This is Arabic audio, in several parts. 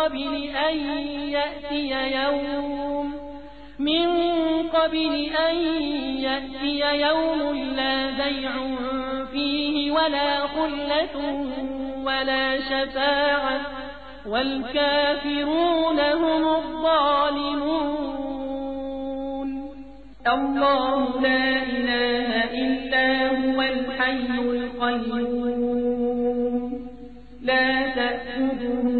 قبل أن يأتي يوم من قبل أن يأتي يوم لا بيع فيه ولا خلة ولا شفاعة والكافرون هم الظالمون. الله لا إله إلا هو الحي القيوم. لا تأخذه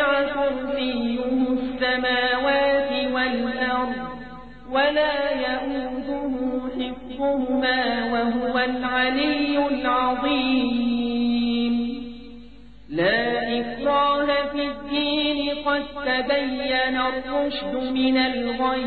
وسع كرسيه السماوات والأرض ولا يؤوده حفظهما وهو العلي العظيم. لا إكراه في الدين قد تبين الرشد من الغي.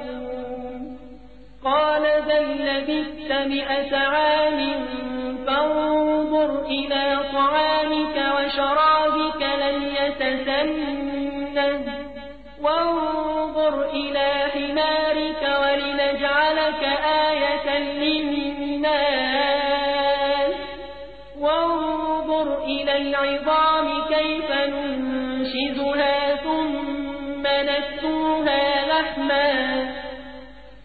قال بل لبثت مئة عام فانظر إلى طعامك وشرابك لن يتسنن وانظر إلى حمارك ولنجعلك آية للناس. وانظر إلى العظام كيف ننشزها ثم نكتوها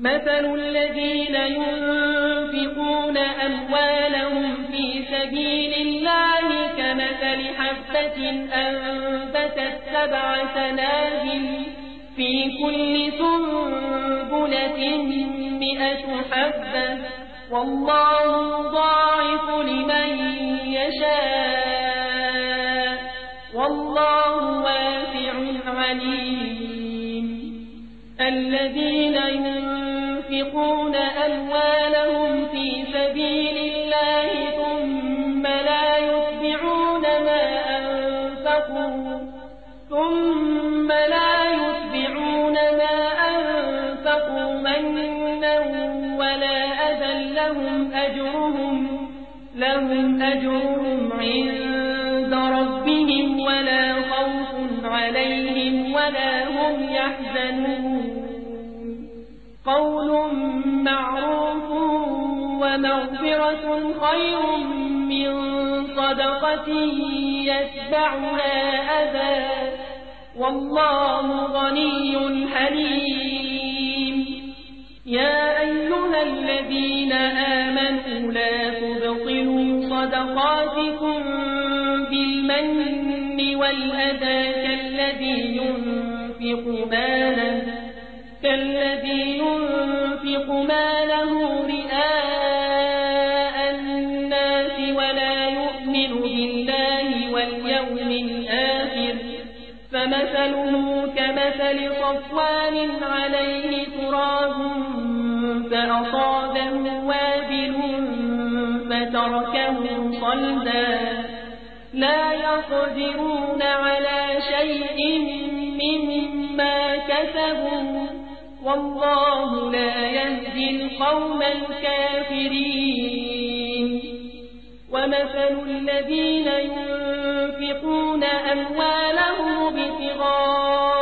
مثل الذين ينفقون أموالهم في سبيل الله كمثل حبة أنبتت سبع سنابل في كل سنبلة مئة حبة. والله ضاعف لمن يشاء. والله واسع عليم. الذين ينفقون أموالهم في سبيل الله ثم لا يتبعون ما أنفقوا ثم لا يتبعون ما أنفقوا منا ولا أذى لهم أجرهم لهم أجرهم عند ومغفرة خير من صدقة يتبعها أذى. والله غني حليم. يا أيها الذين آمنوا لا تبطلوا صدقاتكم بالمن والأذى كالذي ينفق ماله كالذي ينفق ماله كمثل صفوان عليه تراب فأصابه وابل فتركه صلدا لا يقدرون على شيء مما كسبوا. والله لا يهدي القوم الكافرين. ومثل الذين ينفقون أموالهم ابتغاء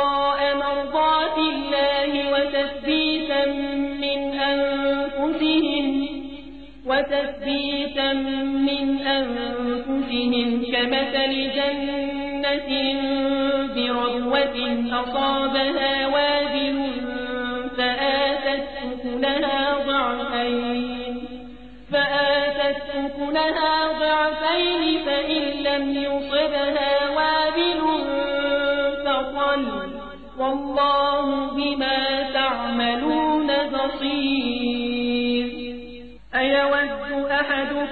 وتثبيتا من أنفسهم كمثل جنة بربوة أصابها وابل فآتت أكلها ضعفين فآتت أكلها ضعفين فإن لم يصبها وابل فطل والله بما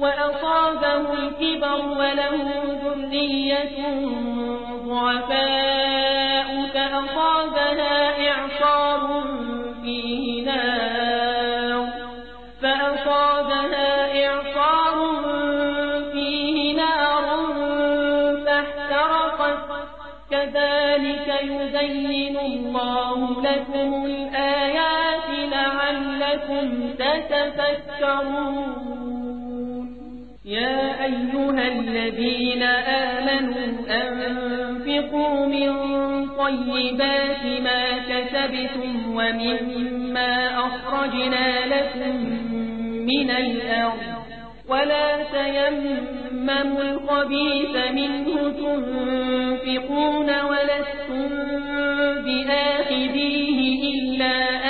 وأصابه الكبر وله ذرية ضعفاء فأصابها إعصار فيه نار فأصابها إعصار فيه نار فاحترقت. كذلك يزين الله لكم الآيات لعلكم تتفكرون. يا أيها الذين آمنوا أنفقوا من طيبات ما كسبتم ومما أخرجنا لكم من الأرض. ولا تيمموا الخبيث منه تنفقون ولستم بآخذيه إلا أن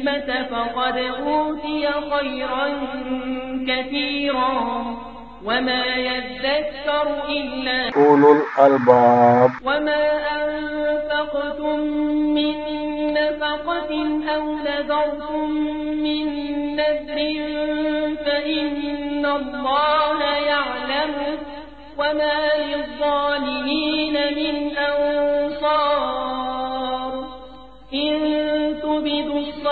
الحكمة فقد أوتي خيرا كثيرا وما يذكر إلا أولو الألباب وما أنفقتم من نفقة أو نذرتم من نذر فإن الله يعلم وما للظالمين من أنصار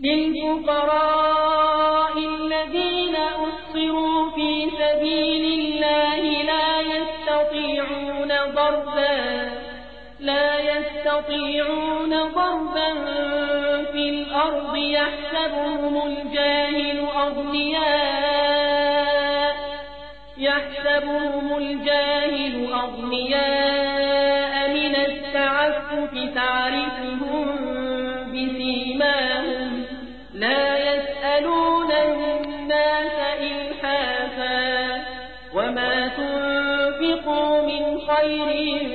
للفقراء الذين أحصروا في سبيل الله لا يستطيعون ضربا لا يستطيعون ضربا في الأرض يحسبهم الجاهل أغنياء يحسبهم الجاهل أغنياء من التعفف تعرفهم خير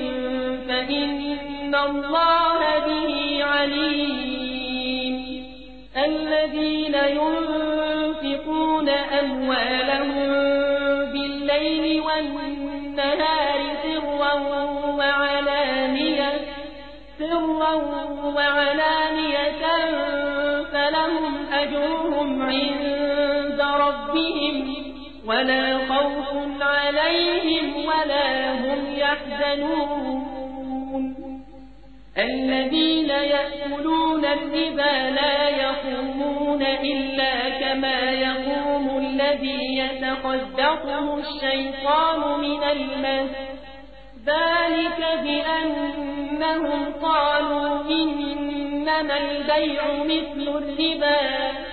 فإن الله به عليم. الذين ينفقون أموالهم بالليل والنهار سرا وعلانية سرا وعلانية فلهم أجرهم عند ولا خوف عليهم ولا هم يحزنون. الذين يأكلون الربا لا يقومون إلا كما يقوم الذي يتخذطه الشيطان من المس. ذلك بأنهم قالوا إنما البيع مثل الربا.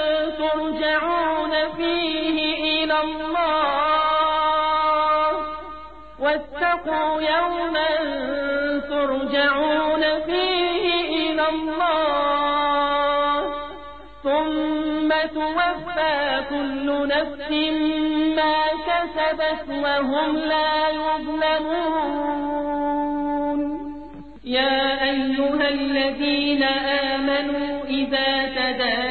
واتقوا يوما ترجعون فيه إلى الله. ثم توفى كل نفس ما كسبت وهم لا يظلمون. يا أيها الذين آمنوا إذا تداينتم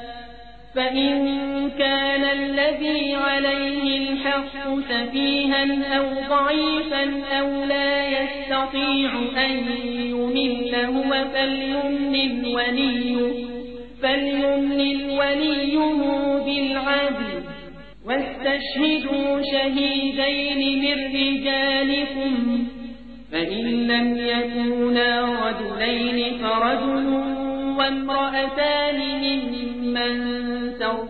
فإن كان الذي عليه الحق سفيها أو ضعيفا أو لا يستطيع أن يمل هو فليملل وليه فليملل وليه بالعدل واستشهدوا شهيدين من رجالكم فإن لم يكونا رجلين فرجل وامرأتان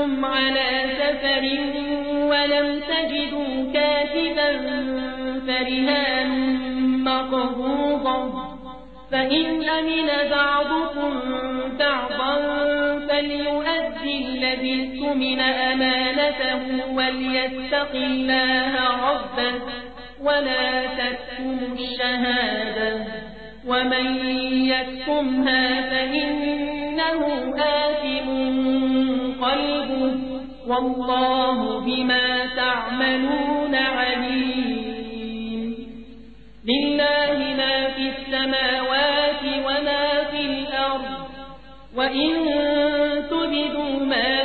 كنتم على سفر ولم تجدوا كاتبا فرهان مقبوضا. فإن أمن بعضكم بعضا فليؤدي الذي اؤتمن أمانته وليتق الله ربه ولا تكتموا الشهادة. ومن يكتمها فإنه آثم قلبه والله بما تعملون عليم. لله ما في السماوات وما في الأرض وإن تبدوا ما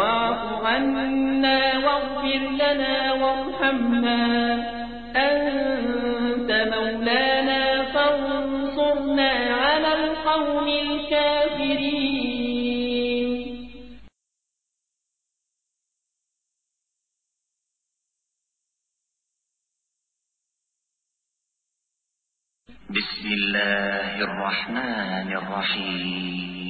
واعف عنا واغفر لنا وارحمنا. أنت مولانا فانصرنا على القوم الكافرين. بسم الله الرحمن الرحيم.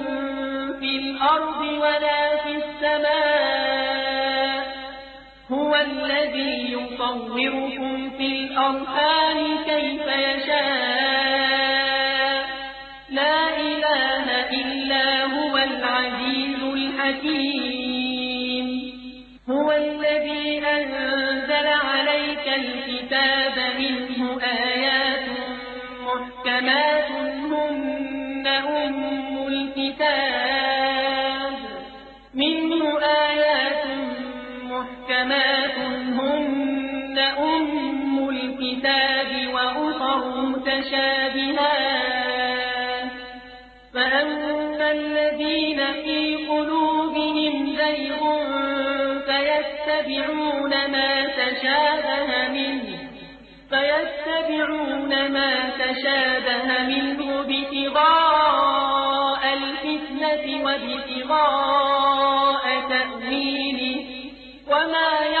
يصوركم في الأرحام كيف يشاء. ما تشابه منه فيتبعون ما تشابه منه ابتغاء الفتنة وابتغاء تأويله وما يعلم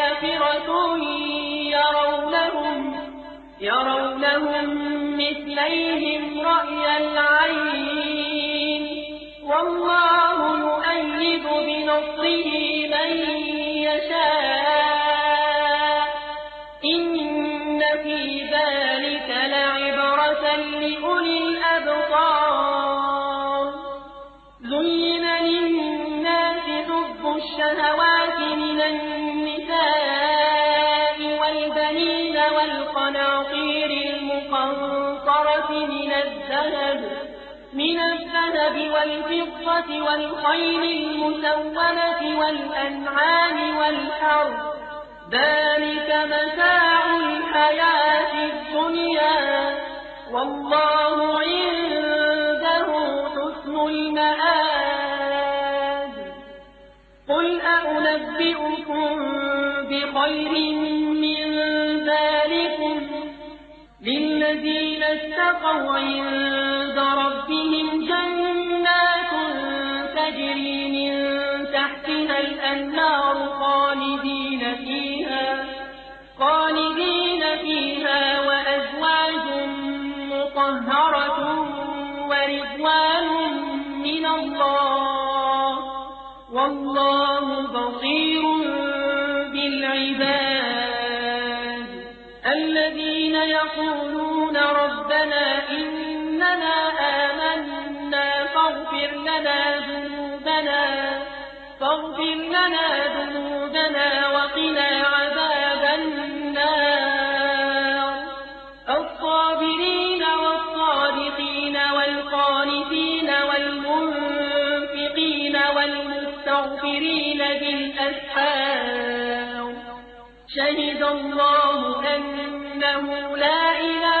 يرونهم يرونهم مثليهم رأي العين. والله من الذهب والفضة والخيل المسومة والأنعام والحرث ذلك متاع الحياة الدنيا. والله عنده حسن المآب. قل أنبئكم بخير من ذلكم. للذين اتقوا عند ربهم الله. والله بصير بالعباد. الذين يقولون ربنا إننا آمنا فاغفر لنا ذنوبنا. فاغفر لنا والمستغفرين بالأسحار. شهد الله أنه لا إله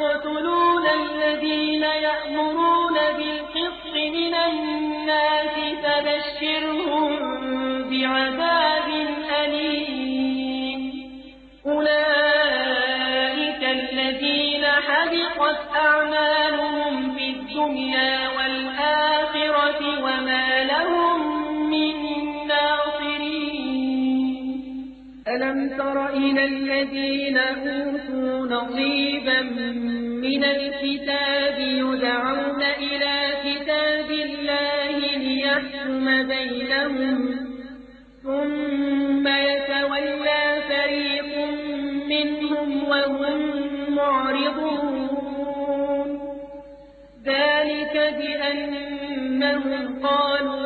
ويقتلون الذين يأمرون بالقسط من الناس فبشرهم بعذاب أليم. أولئك الذين حبطت أعمالهم في الدنيا والآخرة وما لهم من ناصرين. ألم تر إلى الذين أوتوا نصيبا من الكتاب يدعون إلى كتاب الله ليحكم بينهم. ثم يتولى فريق منهم وهم معرضون. ذلك بأنهم قالوا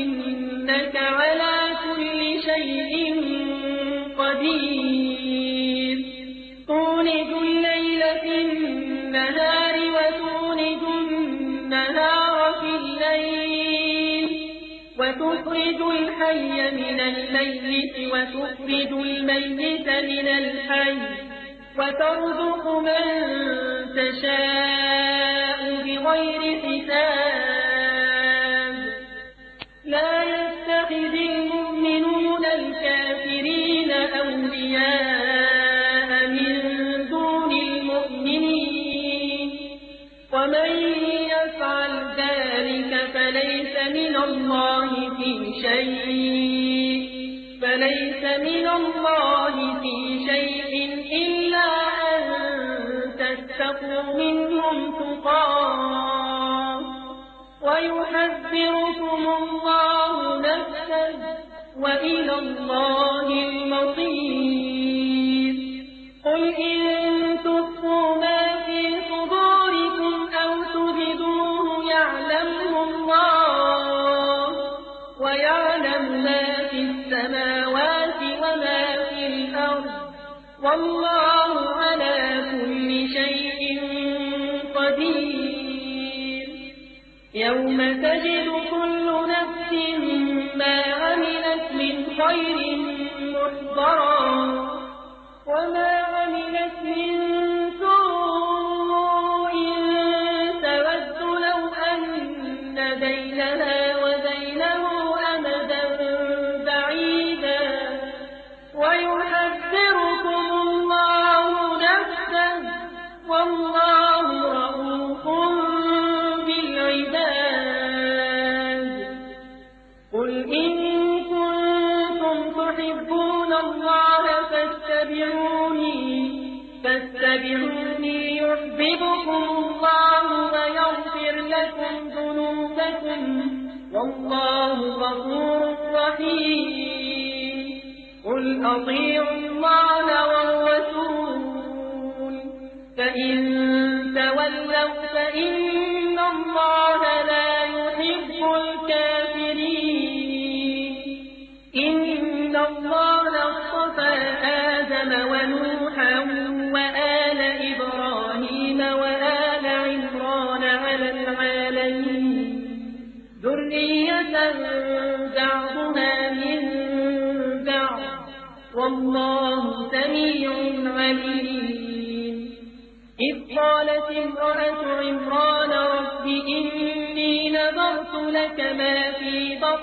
الميت وتخرج الميت من الحي وترزق من تشاء بغير حساب. لا يتخذ المؤمنون الكافرين أولياء. تتقوا منهم تقاه ويحذركم الله نفسه وإلى الله المصير. قل إن تخفوا ما في صدوركم أو تبدوه يعلمه الله ويعلم ما في السماوات وما في الأرض. والله تجد كل نفس ما عملت من خير محضرا. وما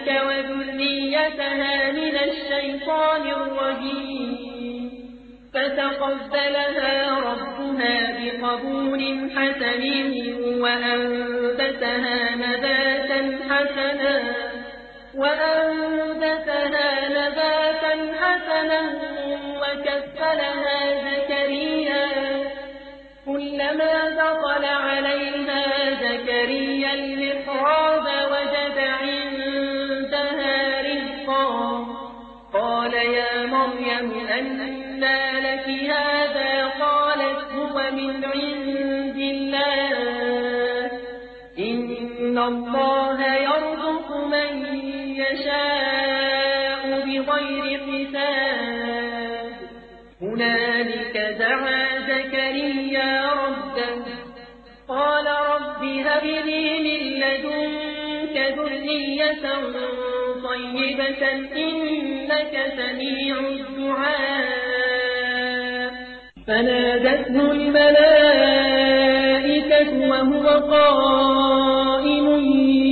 بك وذريتها من الشيطان الرجيم. فتقبلها ربها بقبول حسن وأنبتها نباتا حسنا وأنبتها نباتا حسنا وكفلها زكريا. كلما دخل عليها الله يرزق من يشاء بغير حساب. هنالك دعا زكريا ربه. قال رب هب لي من لدنك ذرية طيبة إنك سميع الدعاء. فنادته الملائكة وهو قائم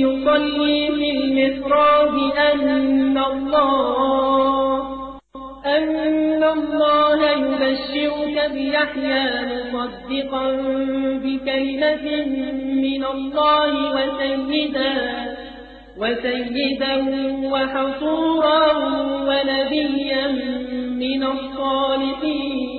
يصلي في المحراب أن الله أن الله يبشرك بيحيى مصدقا بكلمة من الله وسيدا وسيدا وحصورا ونبيا من الصالحين.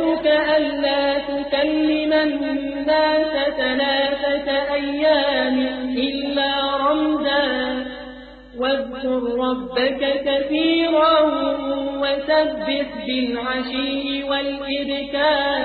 آيتك ألا تكلم الناس ثلاثة أيام إلا واذكر ربك كثيرا وسبح بالعشي والإذكار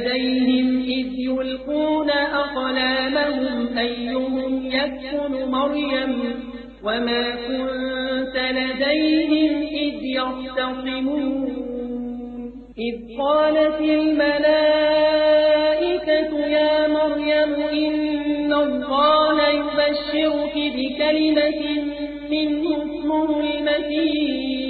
كنت لديهم إذ يلقون أقلامهم أيهم يكفل مريم وما كنت لديهم إذ يختصمون. إذ قالت الملائكة يا مريم إن الله يبشرك بكلمة منه اسمه المسيح.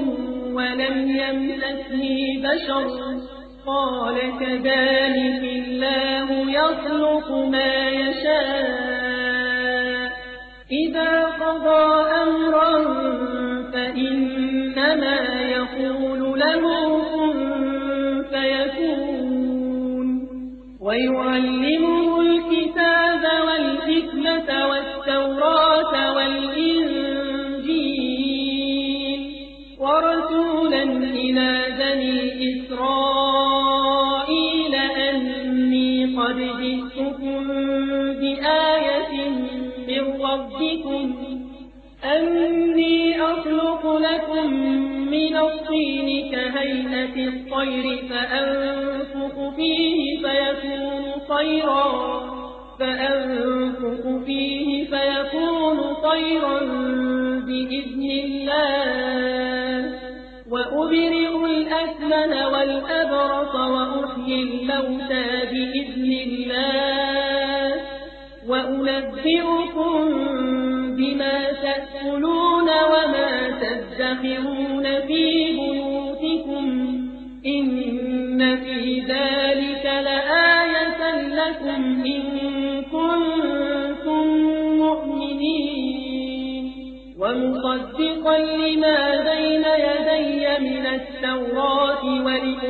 ولم يمسسني بشر؟ قال كذلك الله يخلق ما يشاء. إذا قضى أمرا فإنما يقول له كن فيكون. ويعلمه الكتاب والحكمة والتوراة إسرائيل أني قد جئتكم بآية من ربكم. أني أخلق لكم من الطين كهيئة الطير فأنفق فيه فيكون طيرا. فأنفق فيه فيكون طيرا بإذن الله. وأبرئ الأكمل والأبرص وأحيي الموتى بإذن الله. وأنبئكم بما تأكلون وما تدخرون.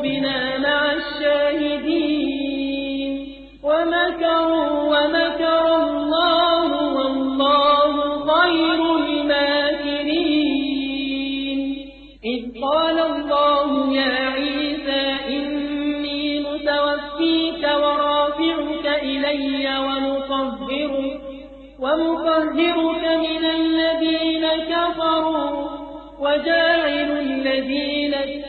فاكتبنا مع الشاهدين. ومكروا ومكر الله والله خير الماكرين. إذ قال الله يا عيسى إني متوفيك ورافعك إلي ومطهرك ومطهرك من الذين كفروا. وجاعل الذين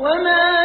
وما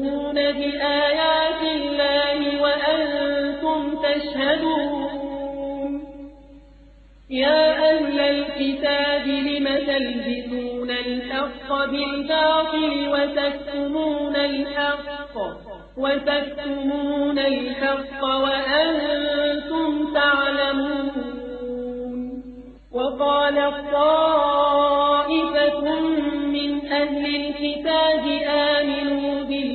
تكفرون بآيات الله وأنتم تشهدون. يا أهل الكتاب لم تلبسون الحق بالباطل وتكتمون الحق؟ وتكتمون الحق وأنتم تعلمون. وقال الطائفة من أهل الكتاب آمنوا بالذي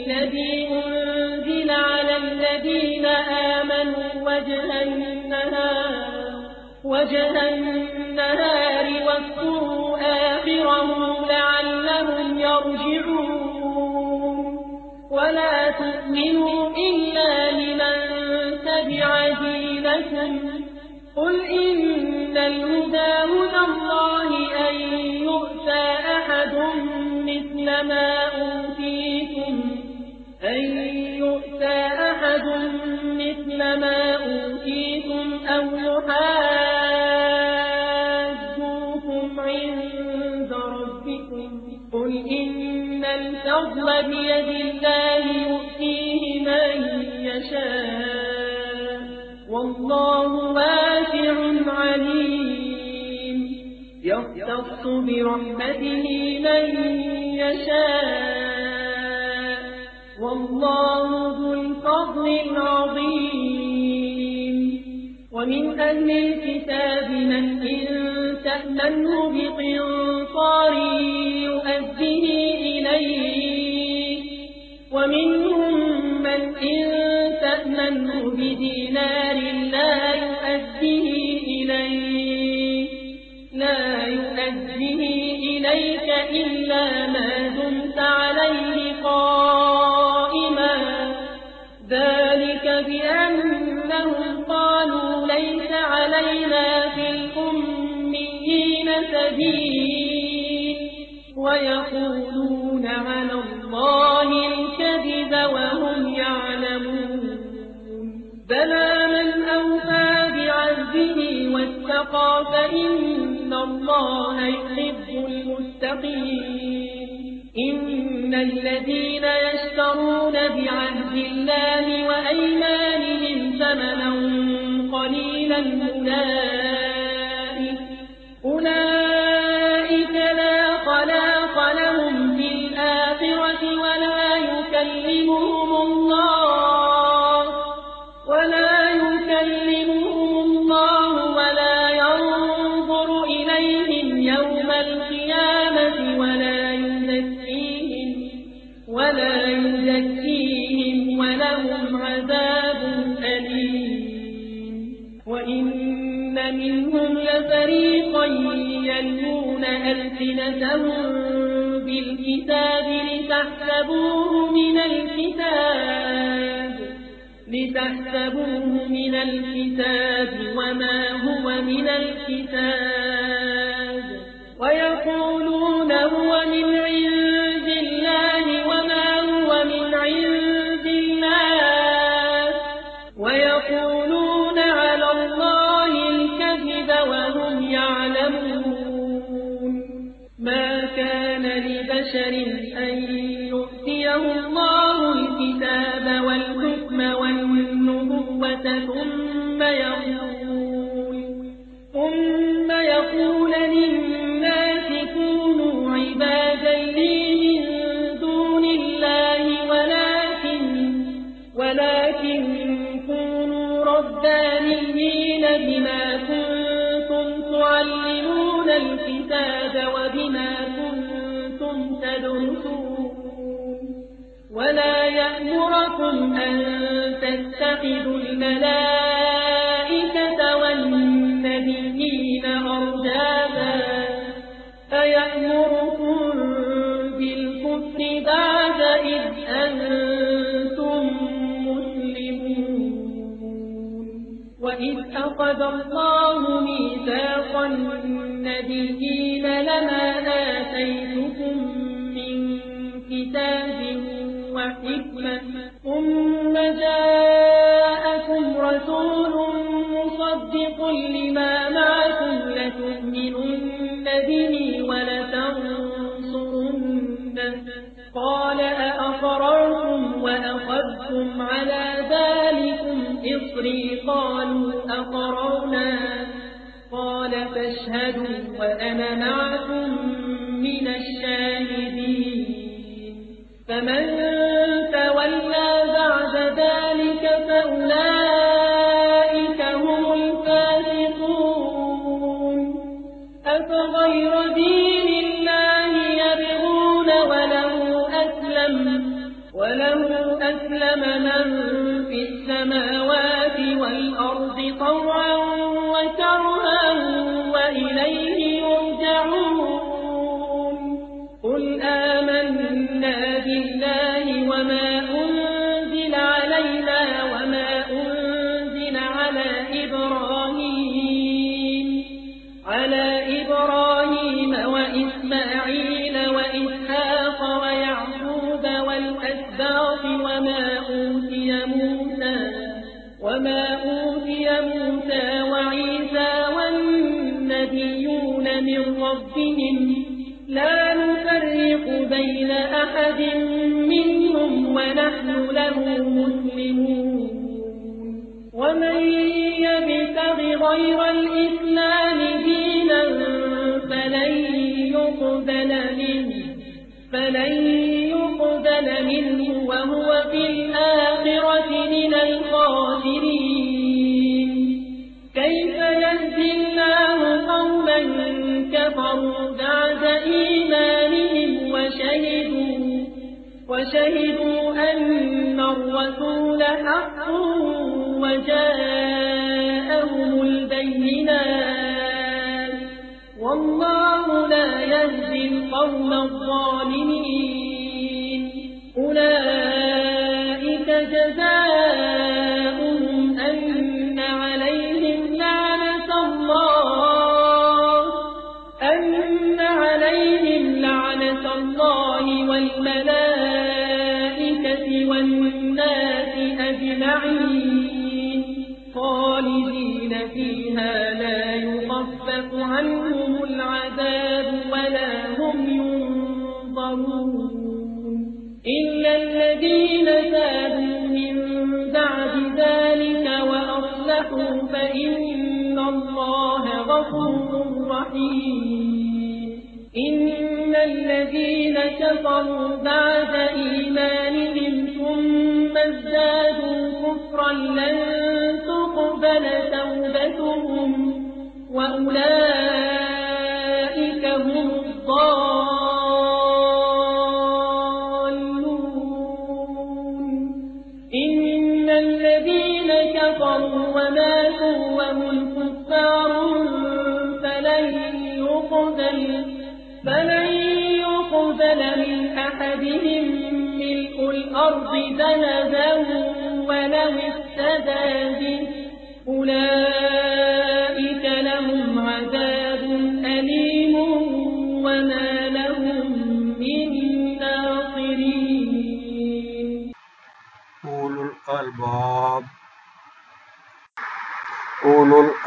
وجه النهار واذكروا آخره لعلهم يرجعون. ولا تؤمنوا إلا لمن تبع دينكم. قل إن الهدى هدى الله أن يؤتى أحد مثل ما أوتيتم. أن يؤتى أحد مثل ما أوتيتم أو يحاجوكم الفضل بيد الله يؤتيه من يشاء. والله واسع عليم. يختص برحمته من يشاء. والله ذو الفضل العظيم. ومن أهل الكتاب من إن تأمنه بقنطار يؤديه إليه بدينار لا يؤديه إليه لا يؤديه إليك إلا ما دمت عليه قائما. ذلك بأنهم قالوا ليس علينا في الأميين سبيل ويقولون فإن الله يحب المتقين. إن الذين يشترون بعهد الله وأيمانهم ثمنا قليلا أولئك الشاهدين فمن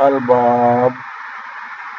الألباب.